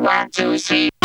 One, two, three.